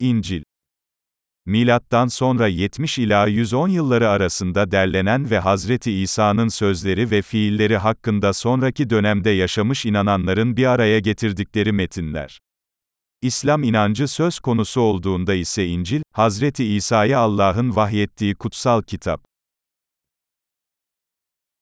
İncil Milattan sonra 70 ila 110 yılları arasında derlenen ve Hazreti İsa'nın sözleri ve fiilleri hakkında sonraki dönemde yaşamış inananların bir araya getirdikleri metinler. İslam inancı söz konusu olduğunda ise İncil, Hazreti İsa'ya Allah'ın vahyettiği kutsal kitap.